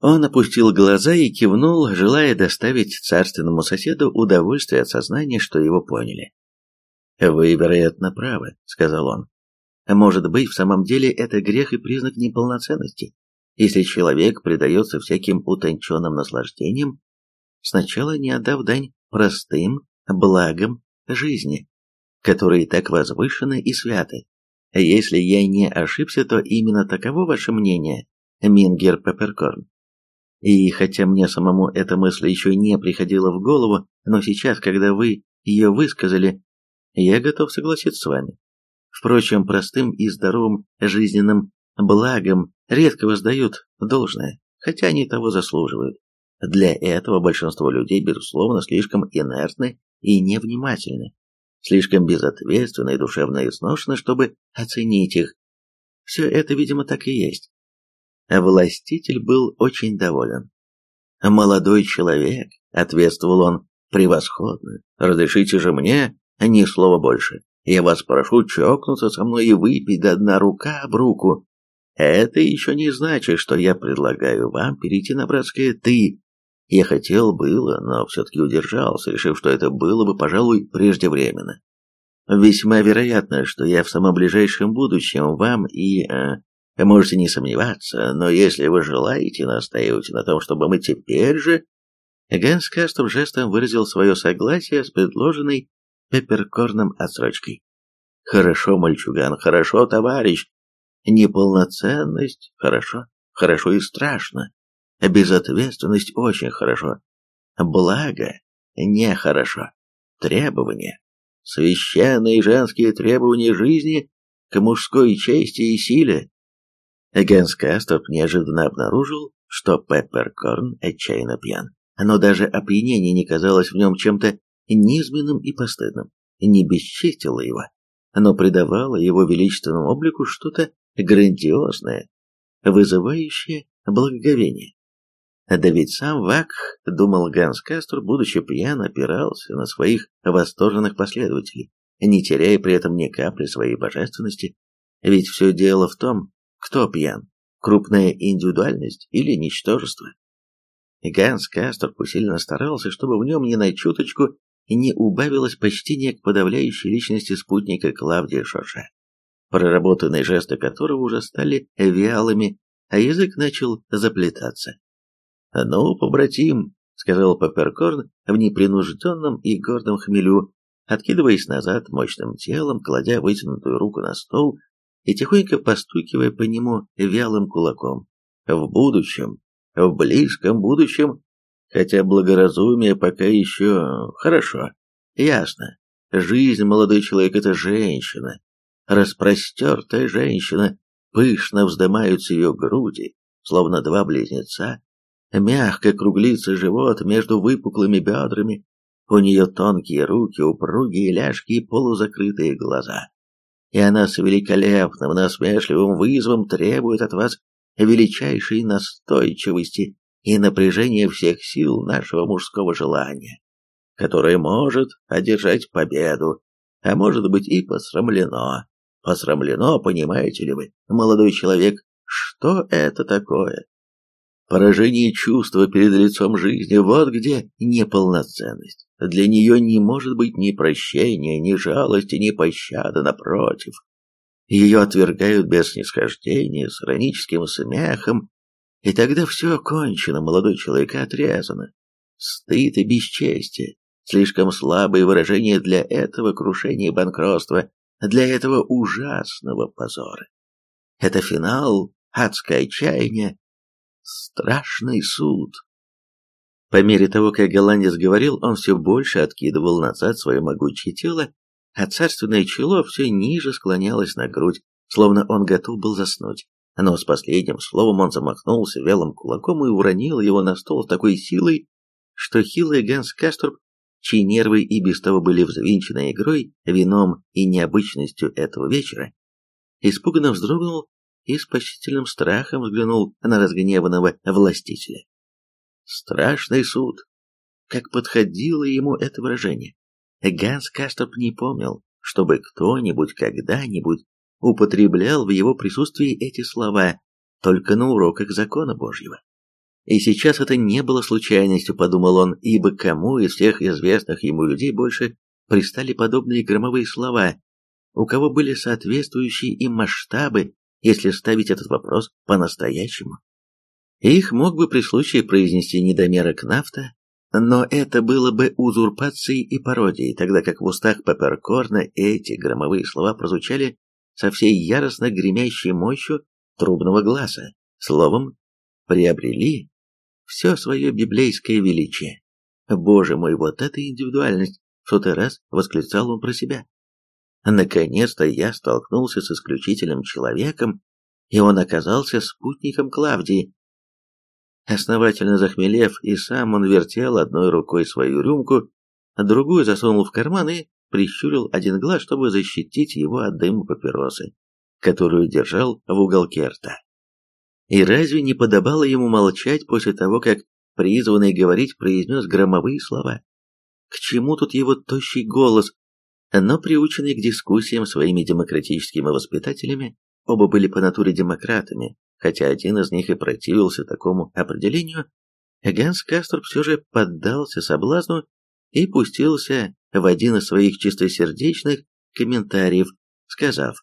Он опустил глаза и кивнул, желая доставить царственному соседу удовольствие от сознания, что его поняли. «Вы, вероятно, правы», — сказал он. «Может быть, в самом деле это грех и признак неполноценности, если человек предается всяким утонченным наслаждениям, сначала не отдав дань простым благам жизни, которые так возвышены и святы. Если я не ошибся, то именно таково ваше мнение, Мингер Пепперкорн. И хотя мне самому эта мысль еще не приходила в голову, но сейчас, когда вы ее высказали, я готов согласиться с вами. Впрочем, простым и здоровым жизненным благом редко воздают должное, хотя они того заслуживают. Для этого большинство людей, безусловно, слишком инертны и невнимательны, слишком безответственны и душевно изношены, чтобы оценить их. Все это, видимо, так и есть. Властитель был очень доволен. «Молодой человек», — ответствовал он, — «превосходно. Разрешите же мне ни слова больше. Я вас прошу чокнуться со мной и выпить до дна рука об руку. Это еще не значит, что я предлагаю вам перейти на братское «ты». Я хотел было, но все-таки удержался, решив, что это было бы, пожалуй, преждевременно. Весьма вероятно, что я в самом ближайшем будущем вам и... Э, можете не сомневаться, но если вы желаете настаивать на том, чтобы мы теперь же... Ганс Кастов жестом выразил свое согласие с предложенной пепперкорном отсрочкой. «Хорошо, мальчуган, хорошо, товарищ. Неполноценность – хорошо, хорошо и страшно. Безответственность – очень хорошо. Благо – нехорошо. Требования священные женские требования жизни к мужской чести и силе. Ганс Кастоп неожиданно обнаружил, что Пепперкорн отчаянно пьян, но даже опьянение не казалось в нем чем-то низменным и постыдным, не бесчестило его, но придавало его величественному облику что-то грандиозное, вызывающее благоговение. Да ведь сам Вакх, думал Ганс Кастер, будучи пьян, опирался на своих восторженных последователей, не теряя при этом ни капли своей божественности. Ведь все дело в том, кто пьян, крупная индивидуальность или ничтожество. Ганс Кастер усиленно старался, чтобы в нем ни на чуточку не убавилось почтение к подавляющей личности спутника Клавдия Шорша, проработанные жесты которого уже стали вялыми, а язык начал заплетаться. «Ну, побратим», — сказал Пепперкорн в непринужденном и гордом хмелю, откидываясь назад мощным телом, кладя вытянутую руку на стол и тихонько постукивая по нему вялым кулаком. «В будущем, в близком будущем, хотя благоразумие пока еще хорошо, ясно. Жизнь, молодой человек, это женщина, распростертая женщина, пышно вздымаются ее груди, словно два близнеца, Мягко круглится живот между выпуклыми бедрами, у нее тонкие руки, упругие ляжки и полузакрытые глаза. И она с великолепным, насмешливым вызовом требует от вас величайшей настойчивости и напряжения всех сил нашего мужского желания, которое может одержать победу, а может быть и посрамлено. Посрамлено, понимаете ли вы, молодой человек, что это такое? Поражение чувства перед лицом жизни – вот где неполноценность. Для нее не может быть ни прощения, ни жалости, ни пощады, напротив. Ее отвергают без снисхождения, с ироническим смехом, и тогда все кончено, молодой человек отрезано. Стыд и бесчестие – слишком слабые выражения для этого крушения и банкротства, для этого ужасного позора. Это финал, адское отчаяние, Страшный суд. По мере того, как голландец говорил, он все больше откидывал назад свое могучее тело, а царственное чело все ниже склонялось на грудь, словно он готов был заснуть. Но с последним словом он замахнулся вялым кулаком и уронил его на стол с такой силой, что хилый Ганс Касторб, чьи нервы и без того были взвинчены игрой, вином и необычностью этого вечера, испуганно вздрогнул и с почтительным страхом взглянул на разгневанного властителя. Страшный суд. Как подходило ему это выражение. Ганс Кастроп не помнил, чтобы кто-нибудь когда-нибудь употреблял в его присутствии эти слова только на уроках закона Божьего. И сейчас это не было случайностью, подумал он, ибо кому из всех известных ему людей больше пристали подобные громовые слова, у кого были соответствующие им масштабы, если ставить этот вопрос по-настоящему. Их мог бы при случае произнести недомерок нафта, но это было бы узурпацией и пародией, тогда как в устах Пепперкорна эти громовые слова прозвучали со всей яростно гремящей мощью трубного глаза. Словом, приобрели все свое библейское величие. Боже мой, вот эта индивидуальность! В сотый раз восклицал он про себя. Наконец-то я столкнулся с исключительным человеком, и он оказался спутником Клавдии. Основательно захмелев, и сам он вертел одной рукой свою рюмку, а другую засунул в карман и прищурил один глаз, чтобы защитить его от дыма папиросы, которую держал в уголке рта. И разве не подобало ему молчать после того, как призванный говорить произнес громовые слова? К чему тут его тощий голос? Но приученный к дискуссиям своими демократическими воспитателями, оба были по натуре демократами, хотя один из них и противился такому определению, Ганс Кастер все же поддался соблазну и пустился в один из своих чистосердечных комментариев, сказав,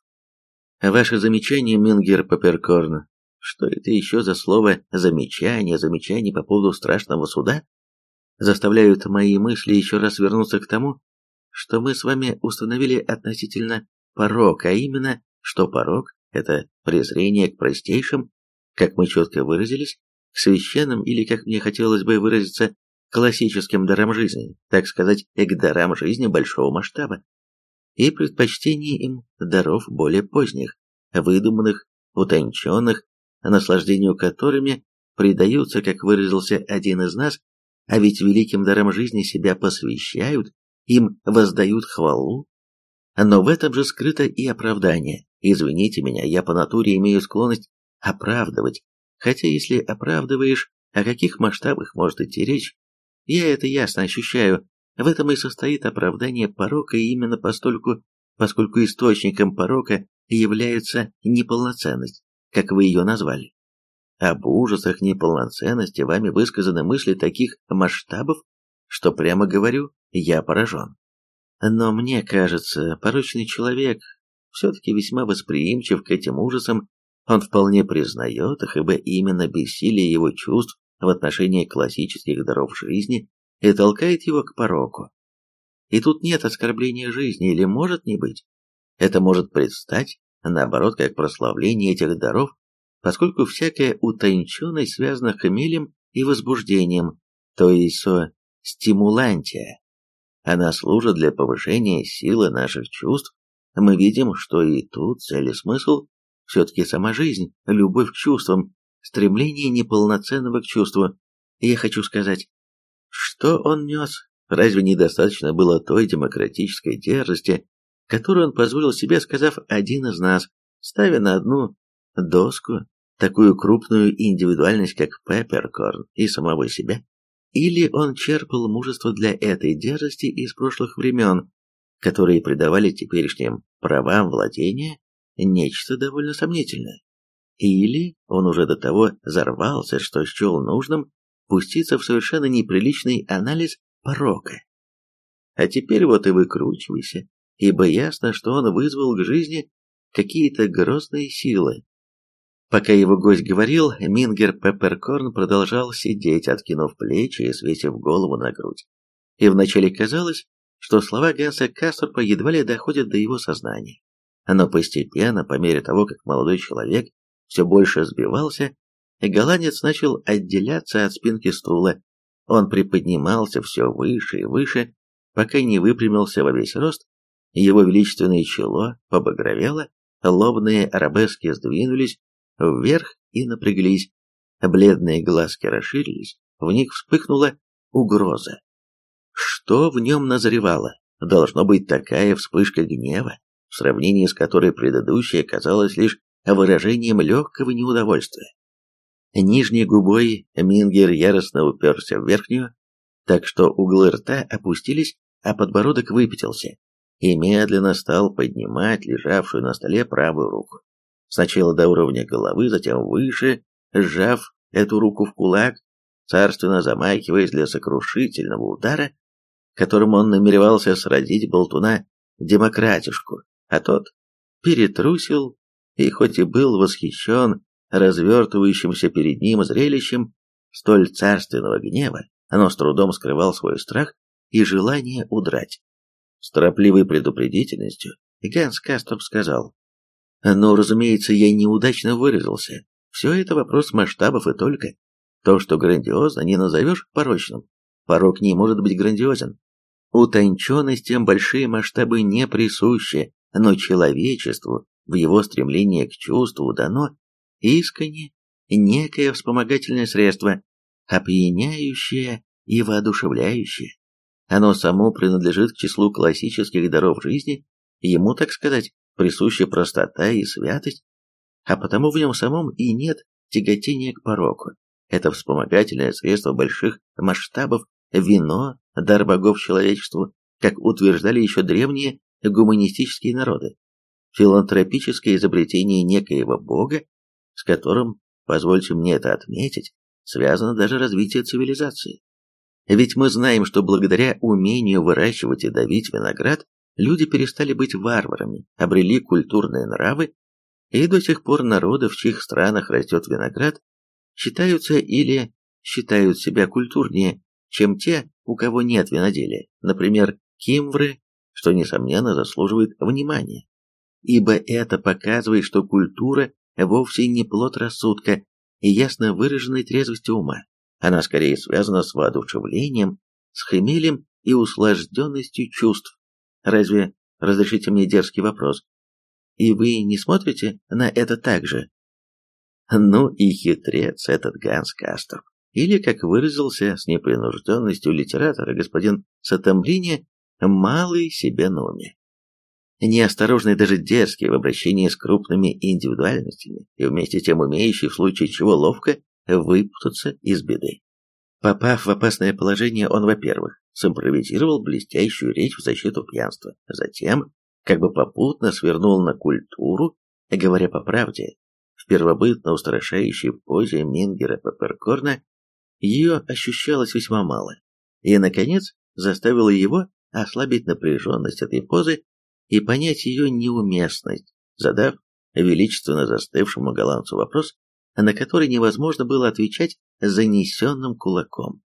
«Ваше замечание, Мингер Паперкорн, что это еще за слово «замечание», «замечание» по поводу страшного суда? Заставляют мои мысли еще раз вернуться к тому, что мы с вами установили относительно порок, а именно, что порок – это презрение к простейшим, как мы четко выразились, к священным или, как мне хотелось бы выразиться, классическим дарам жизни, так сказать, к дарам жизни большого масштаба, и предпочтение им даров более поздних, выдуманных, утонченных, наслаждению которыми предаются, как выразился один из нас, а ведь великим дарам жизни себя посвящают, им воздают хвалу. Но в этом же скрыто и оправдание. Извините меня, я по натуре имею склонность оправдывать, хотя если оправдываешь, о каких масштабах может идти речь, я это ясно ощущаю. В этом и состоит оправдание порока именно постольку, поскольку источником порока является неполноценность, как вы ее назвали. Об ужасах неполноценности вами высказаны мысли таких масштабов, что прямо говорю, я поражен. Но мне кажется, порочный человек все-таки весьма восприимчив к этим ужасам, он вполне признает их, ибо именно бессилие его чувств в отношении классических даров жизни и толкает его к пороку. И тут нет оскорбления жизни, или может не быть. Это может предстать, наоборот, как прославление этих даров, поскольку всякая утонченность связана хмелем и возбуждением, то есть со стимулантия. Она служит для повышения силы наших чувств. Мы видим, что и тут цель и смысл все-таки сама жизнь, любовь к чувствам, стремление неполноценного к чувству. Я хочу сказать, что он нес? Разве недостаточно было той демократической дерзости, которую он позволил себе, сказав «один из нас», ставя на одну доску такую крупную индивидуальность, как Пепперкорн и самого себя? Или он черпал мужество для этой дерзости из прошлых времен, которые придавали теперешним правам владения нечто довольно сомнительное? Или он уже до того взорвался, что счел нужным пуститься в совершенно неприличный анализ порока? А теперь вот и выкручивайся, ибо ясно, что он вызвал к жизни какие-то грозные силы, Пока его гость говорил, Мингер Пепперкорн продолжал сидеть, откинув плечи и свесив голову на грудь. И вначале казалось, что слова Ганса Касторпа едва ли доходят до его сознания. Но постепенно, по мере того, как молодой человек все больше сбивался, голландец начал отделяться от спинки стула. Он приподнимался все выше и выше, пока не выпрямился во весь рост, его величественное чело побагровело, лобные арабески сдвинулись, вверх и напряглись. Бледные глазки расширились, в них вспыхнула угроза. Что в нем назревало? Должно быть такая вспышка гнева, в сравнении с которой предыдущая казалась лишь выражением легкого неудовольствия. Нижней губой Мингер яростно уперся в верхнюю, так что углы рта опустились, а подбородок выпятился, и медленно стал поднимать лежавшую на столе правую руку. Сначала до уровня головы, затем выше, сжав эту руку в кулак, царственно замахиваясь для сокрушительного удара, которым он намеревался сразить болтуна демократишку, а тот перетрусил и хоть и был восхищен развертывающимся перед ним зрелищем столь царственного гнева, но с трудом скрывал свой страх и желание удрать. С торопливой предупредительностью Ганс Кастов сказал, «Ну, разумеется, я неудачно выразился. Все это вопрос масштабов и только. То, что грандиозно, не назовешь порочным. Порок не может быть грандиозен. Утонченностям большие масштабы не присущи, но человечеству в его стремлении к чувству дано искренне некое вспомогательное средство, опьяняющее и воодушевляющее. Оно само принадлежит к числу классических даров жизни, ему, так сказать, присуща простота и святость, а потому в нем самом и нет тяготения к пороку. Это вспомогательное средство больших масштабов, вино, дар богов человечеству, как утверждали еще древние гуманистические народы. Филантропическое изобретение некоего бога, с которым, позвольте мне это отметить, связано даже развитие цивилизации. Ведь мы знаем, что благодаря умению выращивать и давить виноград, люди перестали быть варварами, обрели культурные нравы, и до сих пор народы, в чьих странах растет виноград, считаются или считают себя культурнее, чем те, у кого нет виноделия, например, кимвры, что, несомненно, заслуживает внимания. Ибо это показывает, что культура вовсе не плод рассудка и ясно выраженной трезвости ума. Она скорее связана с воодушевлением, с хмелем и услажденностью чувств. Разве, разрешите мне дерзкий вопрос, и вы не смотрите на это так же? Ну и хитрец этот Ганс Кастов. Или, как выразился с непринужденностью литератора господин Сатамблини, малый себе на уме. Неосторожный даже дерзкий в обращении с крупными индивидуальностями и вместе тем умеющий в случае чего ловко выпутаться из беды. Попав в опасное положение, он, во-первых, симпровизировал блестящую речь в защиту пьянства, затем, как бы попутно свернул на культуру, говоря по правде, в первобытно устрашающей позе Мингера Пепперкорна ее ощущалось весьма мало, и, наконец, заставила его ослабить напряженность этой позы и понять ее неуместность, задав величественно застывшему голландцу вопрос, на который невозможно было отвечать занесенным кулаком.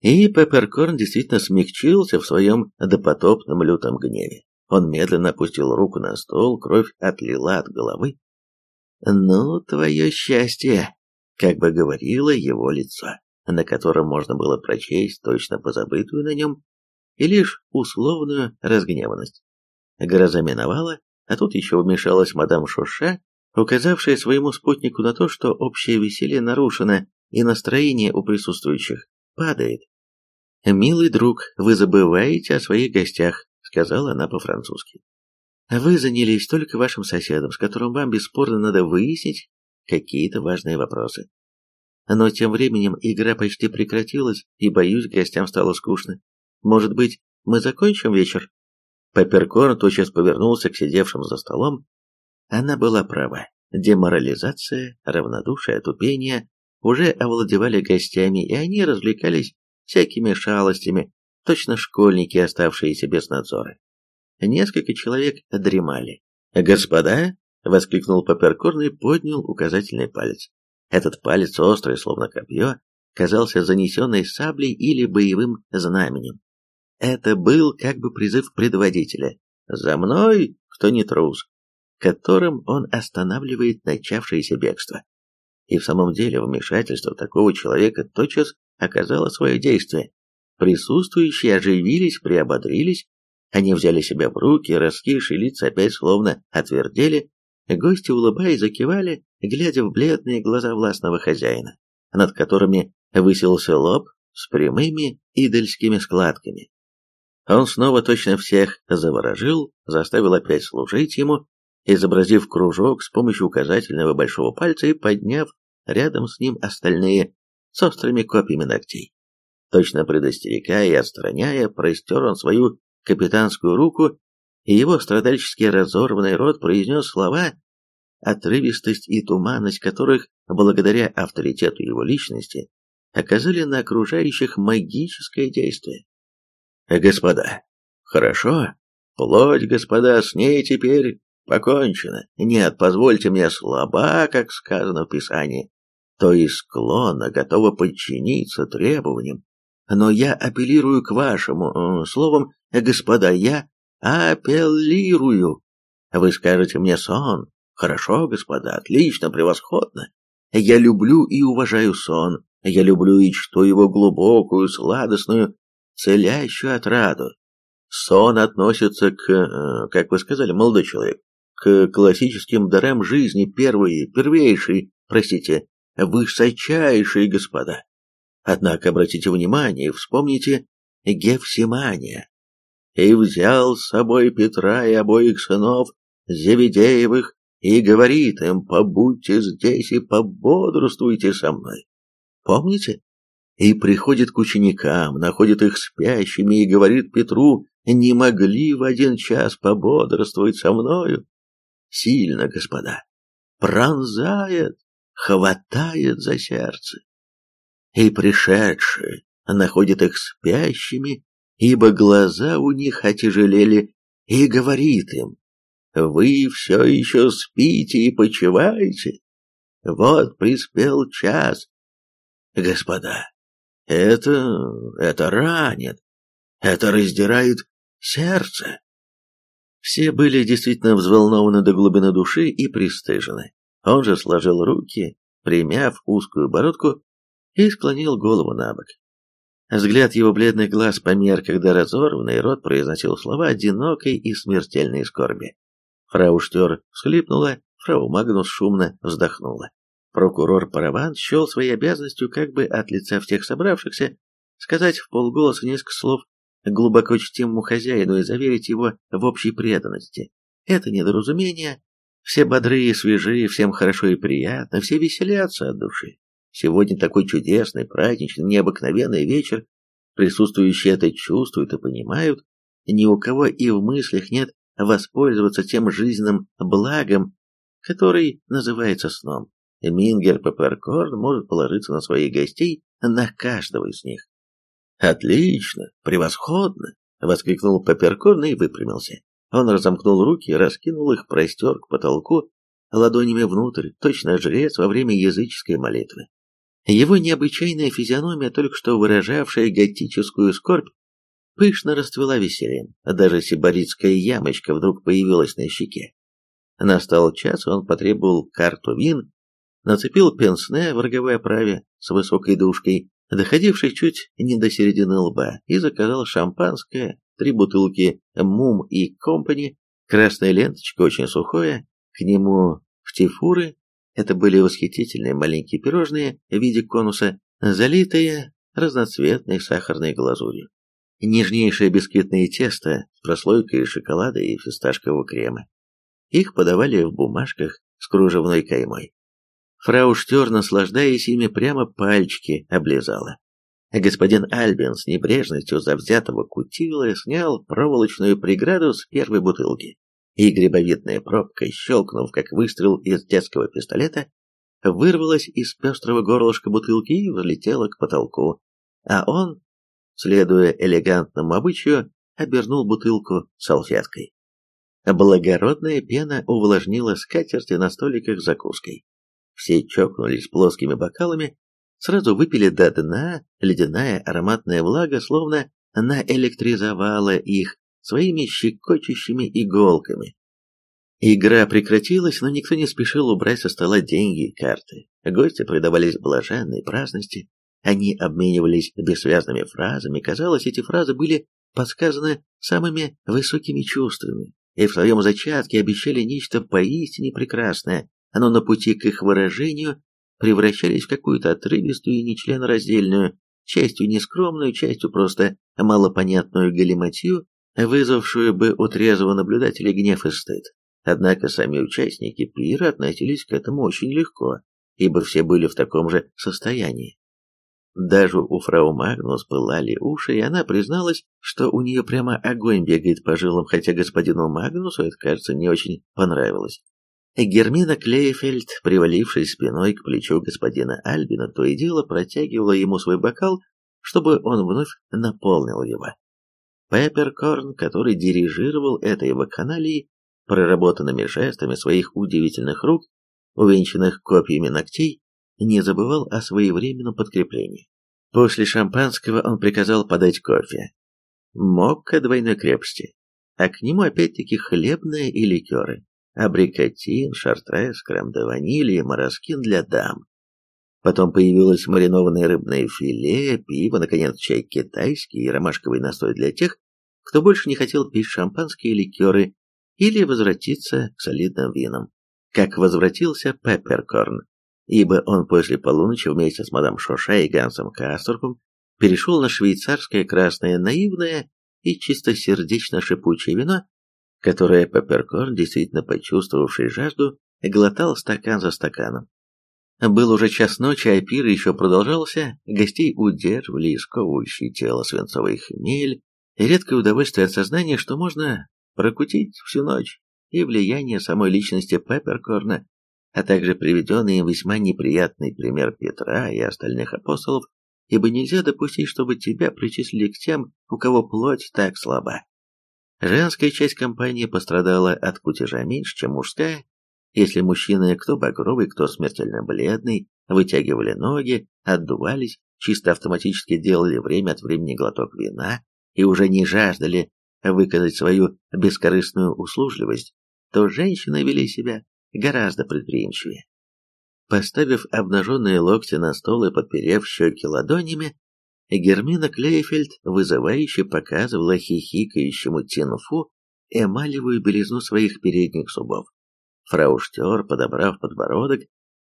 И Пепперкорн действительно смягчился в своем допотопном лютом гневе. Он медленно опустил руку на стол, кровь отлила от головы. «Ну, твое счастье!» — как бы говорило его лицо, на котором можно было прочесть точно позабытую на нем и лишь условную разгневанность. Гроза миновала, а тут еще вмешалась мадам Шоша, указавшая своему спутнику на то, что общее веселье нарушено и настроение у присутствующих падает. «Милый друг, вы забываете о своих гостях», — сказала она по-французски. «Вы занялись только вашим соседом, с которым вам бесспорно надо выяснить какие-то важные вопросы. Но тем временем игра почти прекратилась, и, боюсь, гостям стало скучно. Может быть, мы закончим вечер?» Пепперкорн тотчас повернулся к сидевшим за столом. Она была права. Деморализация, равнодушие, тупение уже овладевали гостями, и они развлекались всякими шалостями, точно школьники, оставшиеся без надзора. Несколько человек дремали. «Господа!» — воскликнул Пепперкорн и поднял указательный палец. Этот палец, острый, словно копье, казался занесенной саблей или боевым знаменем. Это был как бы призыв предводителя «За мной, кто не трус», которым он останавливает начавшееся бегство. И в самом деле вмешательство такого человека тотчас оказало свое действие. Присутствующие оживились, приободрились, они взяли себя в руки, раскисшие лица опять словно отвердели, гости, улыбаясь, закивали, глядя в бледные глаза властного хозяина, над которыми высился лоб с прямыми идольскими складками. Он снова точно всех заворожил, заставил опять служить ему, изобразив кружок с помощью указательного большого пальца и подняв рядом с ним остальные с острыми копьями ногтей. Точно предостерегая и отстраняя, простер он свою капитанскую руку, и его страдальчески разорванный рот произнес слова, отрывистость и туманность которых, благодаря авторитету его личности, оказали на окружающих магическое действие. Господа, хорошо, плоть, господа, с ней теперь покончено. Нет, позвольте мне слаба, как сказано в Писании, то есть склонна, готова подчиниться требованиям. Но я апеллирую к вашему, э, словом, господа, я апеллирую. Вы скажете мне сон. Хорошо, господа, отлично, превосходно. Я люблю и уважаю сон. Я люблю и чту его глубокую, сладостную, целящую отраду. Сон относится к, э, как вы сказали, молодой человек, к классическим дарам жизни первый, первейший, простите, высочайшие господа. Однако обратите внимание, вспомните Гефсимания. И взял с собой Петра и обоих сынов Зеведеевых и говорит им, побудьте здесь и пободрствуйте со мной. Помните? И приходит к ученикам, находит их спящими и говорит Петру, не могли в один час пободрствовать со мною? Сильно, господа, пронзает, хватает за сердце. И пришедшие находят их спящими, ибо глаза у них отяжелели, и говорит им, «Вы все еще спите и почиваете? Вот приспел час. Господа, это... это ранит, это раздирает сердце». Все были действительно взволнованы до глубины души и пристыжены. Он же сложил руки, примяв узкую бородку, и склонил голову на бок. Взгляд его бледных глаз помер, когда разорванный рот произносил слова одинокой и смертельной скорби. Фрау Штер всхлипнула, фрау Магнус шумно вздохнула. Прокурор Параван счел своей обязанностью как бы от лица всех собравшихся сказать в полголоса несколько слов глубоко чтимому хозяину и заверить его в общей преданности. Это недоразумение. Все бодрые, свежие, всем хорошо и приятно, все веселятся от души. Сегодня такой чудесный, праздничный, необыкновенный вечер. Присутствующие это чувствуют и понимают. Ни у кого и в мыслях нет воспользоваться тем жизненным благом, который называется сном. Мингер Пепперкорн может положиться на своих гостей, на каждого из них. «Отлично! Превосходно!» — воскликнул Пепперкорн и выпрямился. Он разомкнул руки, раскинул их, простер к потолку, ладонями внутрь, точно жрец во время языческой молитвы. Его необычайная физиономия, только что выражавшая готическую скорбь, пышно расцвела весельем, а даже сибаритская ямочка вдруг появилась на щеке. Настал час, он потребовал карту вин, нацепил пенсне в роговой оправе с высокой душкой, доходившей чуть не до середины лба, и заказал шампанское, три бутылки «Мум» и «Компани», красная ленточка очень сухое, к нему в тифуры это были восхитительные маленькие пирожные в виде конуса, залитые разноцветной сахарной глазурью. Нежнейшее бисквитное тесто с прослойкой шоколада и фисташкового крема. Их подавали в бумажках с кружевной каймой. Фрау Штер, наслаждаясь ими, прямо пальчики облизала. Господин Альбин с небрежностью завзятого кутила снял проволочную преграду с первой бутылки и грибовидная пробка, щелкнув, как выстрел из детского пистолета, вырвалась из пестрого горлышка бутылки и взлетела к потолку, а он, следуя элегантному обычаю, обернул бутылку салфеткой. Благородная пена увлажнила скатерти на столиках закуской. Все чокнулись плоскими бокалами, сразу выпили до дна, ледяная ароматная влага словно наэлектризовала их, своими щекочущими иголками. Игра прекратилась, но никто не спешил убрать со стола деньги и карты. Гости предавались блаженной праздности, они обменивались бессвязными фразами, казалось, эти фразы были подсказаны самыми высокими чувствами, и в своем зачатке обещали нечто поистине прекрасное, но на пути к их выражению превращались в какую-то отрывистую и нечленораздельную, частью нескромную, частью просто малопонятную галиматью, вызвавшую бы у трезвого наблюдателя гнев и стыд. Однако сами участники пира относились к этому очень легко, ибо все были в таком же состоянии. Даже у фрау Магнус пылали уши, и она призналась, что у нее прямо огонь бегает по жилам, хотя господину Магнусу это, кажется, не очень понравилось. Гермина Клейфельд, привалившись спиной к плечу господина Альбина, то и дело протягивала ему свой бокал, чтобы он вновь наполнил его. Пепперкорн, который дирижировал этой вакханалией, проработанными жестами своих удивительных рук, увенчанных копьями ногтей, не забывал о своевременном подкреплении. После шампанского он приказал подать кофе. Мокко двойной крепости, а к нему опять-таки хлебные и ликеры, абрикотин, шартрес, крем де ванили и мороскин для дам. Потом появилось маринованное рыбное филе, пиво, наконец, чай китайский и ромашковый настой для тех, кто больше не хотел пить шампанские ликеры или возвратиться к солидным винам, как возвратился Пепперкорн, ибо он после полуночи вместе с мадам Шоша и Гансом Касторпом перешел на швейцарское красное наивное и чистосердечно шипучее вино, которое Пепперкорн, действительно почувствовавший жажду, глотал стакан за стаканом. Был уже час ночи, а пир еще продолжался, гостей удерживали исковывающие тело свинцовый хмель, и редкое удовольствие от сознания, что можно прокутить всю ночь, и влияние самой личности Пепперкорна, а также приведенный им весьма неприятный пример Петра и остальных апостолов, ибо нельзя допустить, чтобы тебя причислили к тем, у кого плоть так слаба. Женская часть компании пострадала от кутежа меньше, чем мужская, если мужчины, кто багровый, кто смертельно бледный, вытягивали ноги, отдувались, чисто автоматически делали время от времени глоток вина и уже не жаждали выказать свою бескорыстную услужливость, то женщины вели себя гораздо предприимчивее. Поставив обнаженные локти на стол и подперев щеки ладонями, Гермина Клейфельд вызывающе показывала хихикающему Тинфу эмалевую белизну своих передних зубов. Фрау Штер, подобрав подбородок,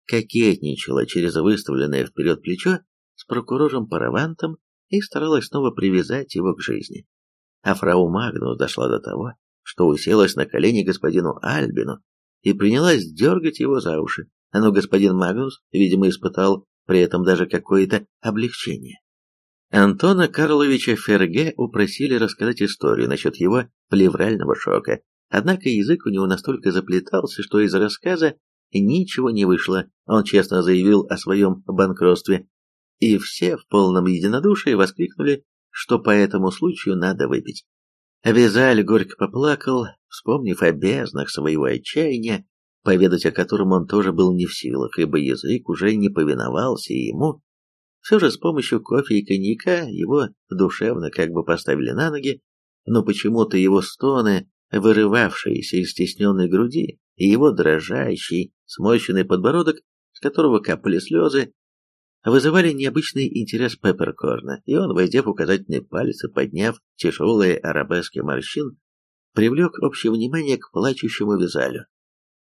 кокетничала через выставленное вперед плечо с прокурором Паравантом и старалась снова привязать его к жизни. А фрау Магнус дошла до того, что уселась на колени господину Альбину и принялась дергать его за уши. Но господин Магнус, видимо, испытал при этом даже какое-то облегчение. Антона Карловича Ферге упросили рассказать историю насчет его плеврального шока, однако язык у него настолько заплетался, что из рассказа ничего не вышло. Он честно заявил о своем банкротстве, и все в полном единодушии воскликнули, что по этому случаю надо выпить. Визаль горько поплакал, вспомнив о безднах своего отчаяния, поведать о котором он тоже был не в силах, ибо язык уже не повиновался ему, все же с помощью кофе и коньяка его душевно как бы поставили на ноги, но почему-то его стоны, вырывавшиеся из стесненной груди, и его дрожащий, сморщенный подбородок, с которого капали слезы, вызывали необычный интерес Пепперкорна, и он, войдя в указательный палец и подняв тяжелые арабески морщин, привлек общее внимание к плачущему Визалю.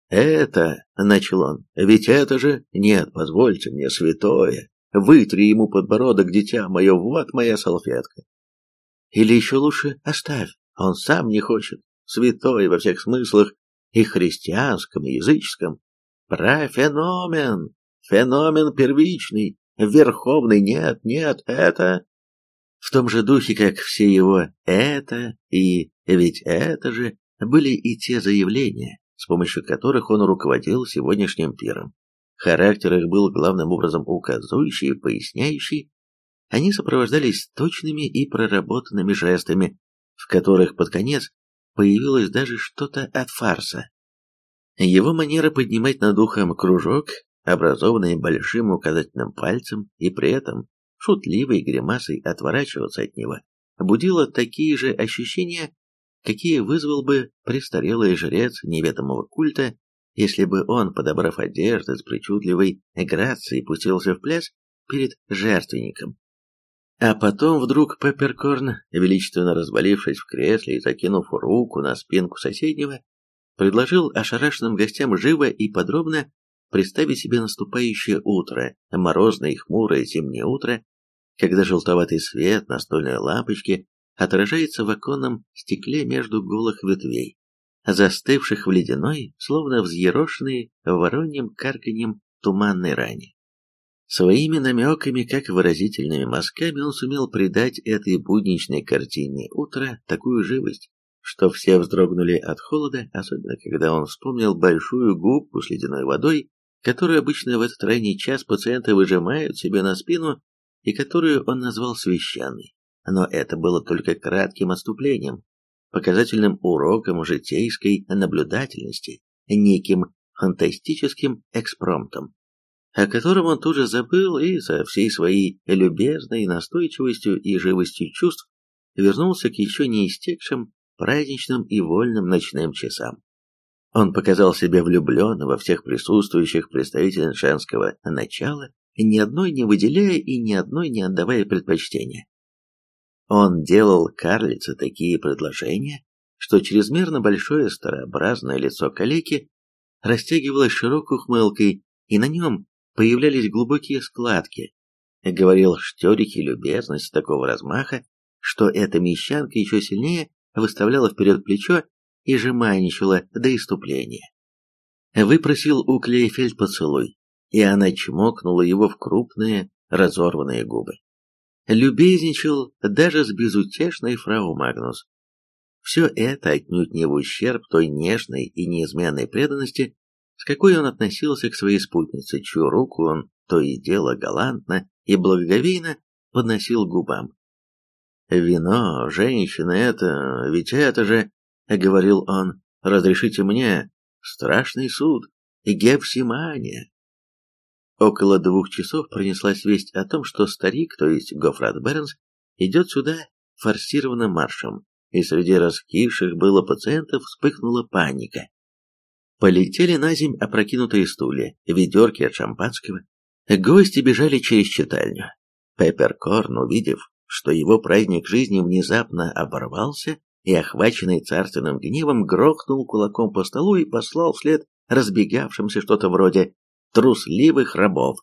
«Это, — начал он, — ведь это же... Нет, позвольте мне, святое, Вытри ему подбородок, дитя мое, вот моя салфетка. Или еще лучше оставь, он сам не хочет. Святой во всех смыслах, и христианском, и языческом. Про феномен, феномен первичный, верховный, нет, нет, это... В том же духе, как все его «это» и «ведь это же» были и те заявления, с помощью которых он руководил сегодняшним пиром. Характер их был главным образом указующий поясняющий. Они сопровождались точными и проработанными жестами, в которых под конец появилось даже что-то от фарса. Его манера поднимать над ухом кружок, образованный большим указательным пальцем, и при этом шутливой гримасой отворачиваться от него, будила такие же ощущения, какие вызвал бы престарелый жрец неведомого культа если бы он, подобрав одежды с причудливой грацией, пустился в пляс перед жертвенником. А потом вдруг Пепперкорн, величественно развалившись в кресле и закинув руку на спинку соседнего, предложил ошарашенным гостям живо и подробно представить себе наступающее утро, морозное и хмурое зимнее утро, когда желтоватый свет настольной лампочки отражается в оконном стекле между голых ветвей застывших в ледяной, словно взъерошенные вороньим карканьем туманной ране. Своими намеками, как выразительными мазками, он сумел придать этой будничной картине утра такую живость, что все вздрогнули от холода, особенно когда он вспомнил большую губку с ледяной водой, которую обычно в этот ранний час пациенты выжимают себе на спину и которую он назвал священной. Но это было только кратким отступлением, показательным уроком житейской наблюдательности, неким фантастическим экспромтом, о котором он тут же забыл и со всей своей любезной настойчивостью и живостью чувств вернулся к еще не истекшим праздничным и вольным ночным часам. Он показал себя влюбленным во всех присутствующих представителей женского начала, ни одной не выделяя и ни одной не отдавая предпочтения. Он делал карлице такие предложения, что чрезмерно большое старообразное лицо калеки растягивалось широкой ухмылкой, и на нем появлялись глубокие складки. Говорил Штерихе любезность такого размаха, что эта мещанка еще сильнее выставляла вперед плечо и жеманничала до иступления. Выпросил у Клейфельд поцелуй, и она чмокнула его в крупные разорванные губы. Любезничал даже с безутешной фрау Магнус. Все это отнюдь не в ущерб той нежной и неизменной преданности, с какой он относился к своей спутнице, чью руку он то и дело галантно и благоговейно подносил губам. «Вино, женщина, это... ведь это же...» — говорил он. «Разрешите мне. Страшный суд. Гефсимания». Около двух часов пронеслась весть о том, что старик, то есть Гофрат Бернс, идет сюда форсированным маршем, и среди раскисших было пациентов вспыхнула паника. Полетели на земь опрокинутые стулья, ведерки от шампанского. Гости бежали через читальню. Пепперкорн, увидев, что его праздник жизни внезапно оборвался и, охваченный царственным гневом, грохнул кулаком по столу и послал вслед разбегавшимся что-то вроде «трусливых рабов».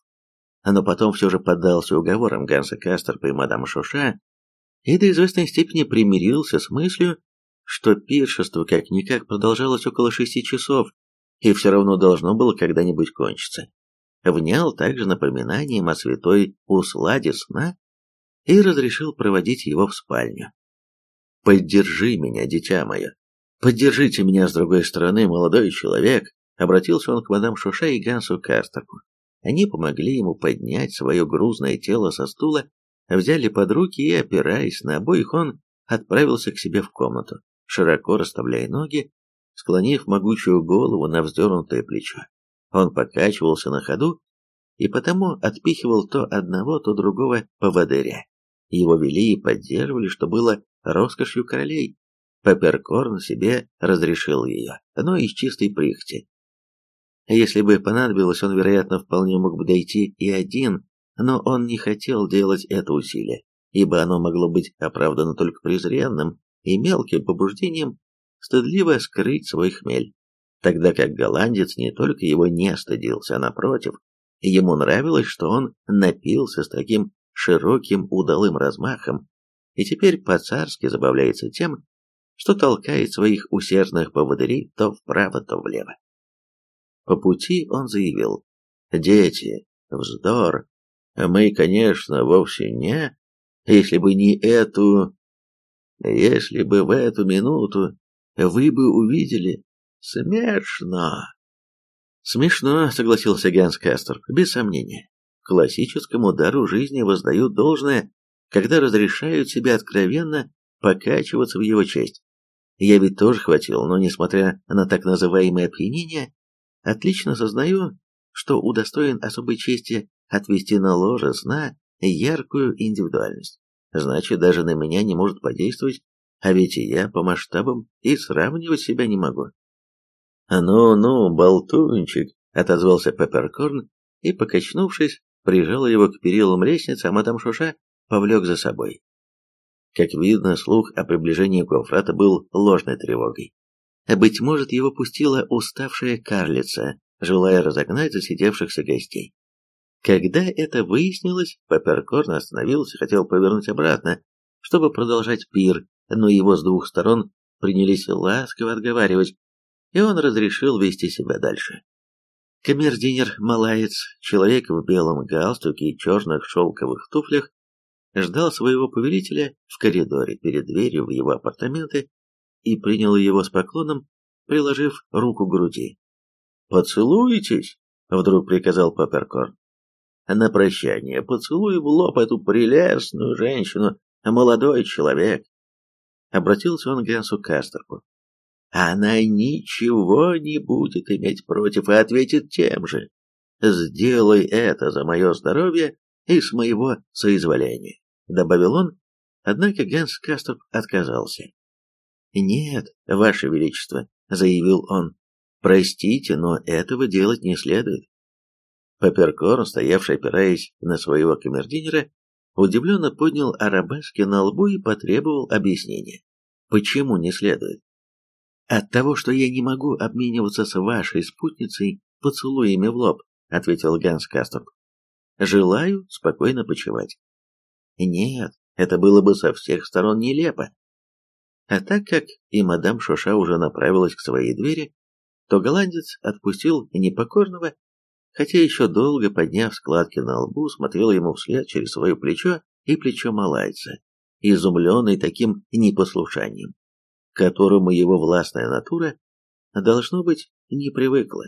Но потом все же поддался уговорам Ганса Кастерпа и мадам Шуша и до известной степени примирился с мыслью, что пиршество как-никак продолжалось около шести часов и все равно должно было когда-нибудь кончиться. Внял также напоминанием о святой усладе сна и разрешил проводить его в спальню. «Поддержи меня, дитя мое! Поддержите меня с другой стороны, молодой человек!» Обратился он к мадам Шуша и Гансу Кастерку. Они помогли ему поднять свое грузное тело со стула, взяли под руки и, опираясь на обоих, он отправился к себе в комнату, широко расставляя ноги, склонив могучую голову на вздернутое плечо. Он покачивался на ходу и потому отпихивал то одного, то другого поводыря. Его вели и поддерживали, что было роскошью королей. Пепперкорн себе разрешил ее, но из чистой прихти. Если бы понадобилось, он, вероятно, вполне мог бы дойти и один, но он не хотел делать это усилие, ибо оно могло быть оправдано только презренным и мелким побуждением стыдливо скрыть свой хмель, тогда как голландец не только его не стыдился, а напротив, ему нравилось, что он напился с таким широким удалым размахом, и теперь по-царски забавляется тем, что толкает своих усердных поводырей то вправо, то влево. По пути он заявил, «Дети, вздор, мы, конечно, вовсе не, если бы не эту... Если бы в эту минуту вы бы увидели... Смешно!» «Смешно», — согласился Ганс Кастер, — «без сомнения. Классическому дару жизни воздают должное, когда разрешают себе откровенно покачиваться в его честь. Я ведь тоже хватил, но, несмотря на так называемое опьянение, отлично сознаю, что удостоен особой чести отвести на ложе сна яркую индивидуальность. Значит, даже на меня не может подействовать, а ведь и я по масштабам и сравнивать себя не могу. «Ну-ну, болтунчик», — отозвался Пепперкорн и, покачнувшись, прижал его к перилам лестницы, а мадам Шуша повлек за собой. Как видно, слух о приближении Гофрата был ложной тревогой. Быть может, его пустила уставшая карлица, желая разогнать засидевшихся гостей. Когда это выяснилось, Пепперкорн остановился, хотел повернуть обратно, чтобы продолжать пир, но его с двух сторон принялись ласково отговаривать, и он разрешил вести себя дальше. Камердинер-малаец, человек в белом галстуке и черных шелковых туфлях, ждал своего повелителя в коридоре перед дверью в его апартаменты и принял его с поклоном, приложив руку к груди. «Поцелуйтесь!» — вдруг приказал Папперкорн. «На прощание поцелуй в лоб эту прелестную женщину, молодой человек!» Обратился он к Гансу Кастерку. «Она ничего не будет иметь против и ответит тем же. Сделай это за мое здоровье и с моего соизволения», — добавил он, однако Ганс Кастерп отказался. «Нет, Ваше Величество», — заявил он, — «простите, но этого делать не следует». Паперкорн, стоявший опираясь на своего камердинера, удивленно поднял арабески на лбу и потребовал объяснения. Почему не следует? От того, что я не могу обмениваться с вашей спутницей поцелуями в лоб, ответил Ганс Касторп. Желаю спокойно почивать. Нет, это было бы со всех сторон нелепо. А так как и мадам Шоша уже направилась к своей двери, то голландец отпустил непокорного, хотя еще долго, подняв складки на лбу, смотрел ему вслед через свое плечо и плечо малайца, изумленный таким непослушанием, к которому его властная натура, должно быть, не привыкла.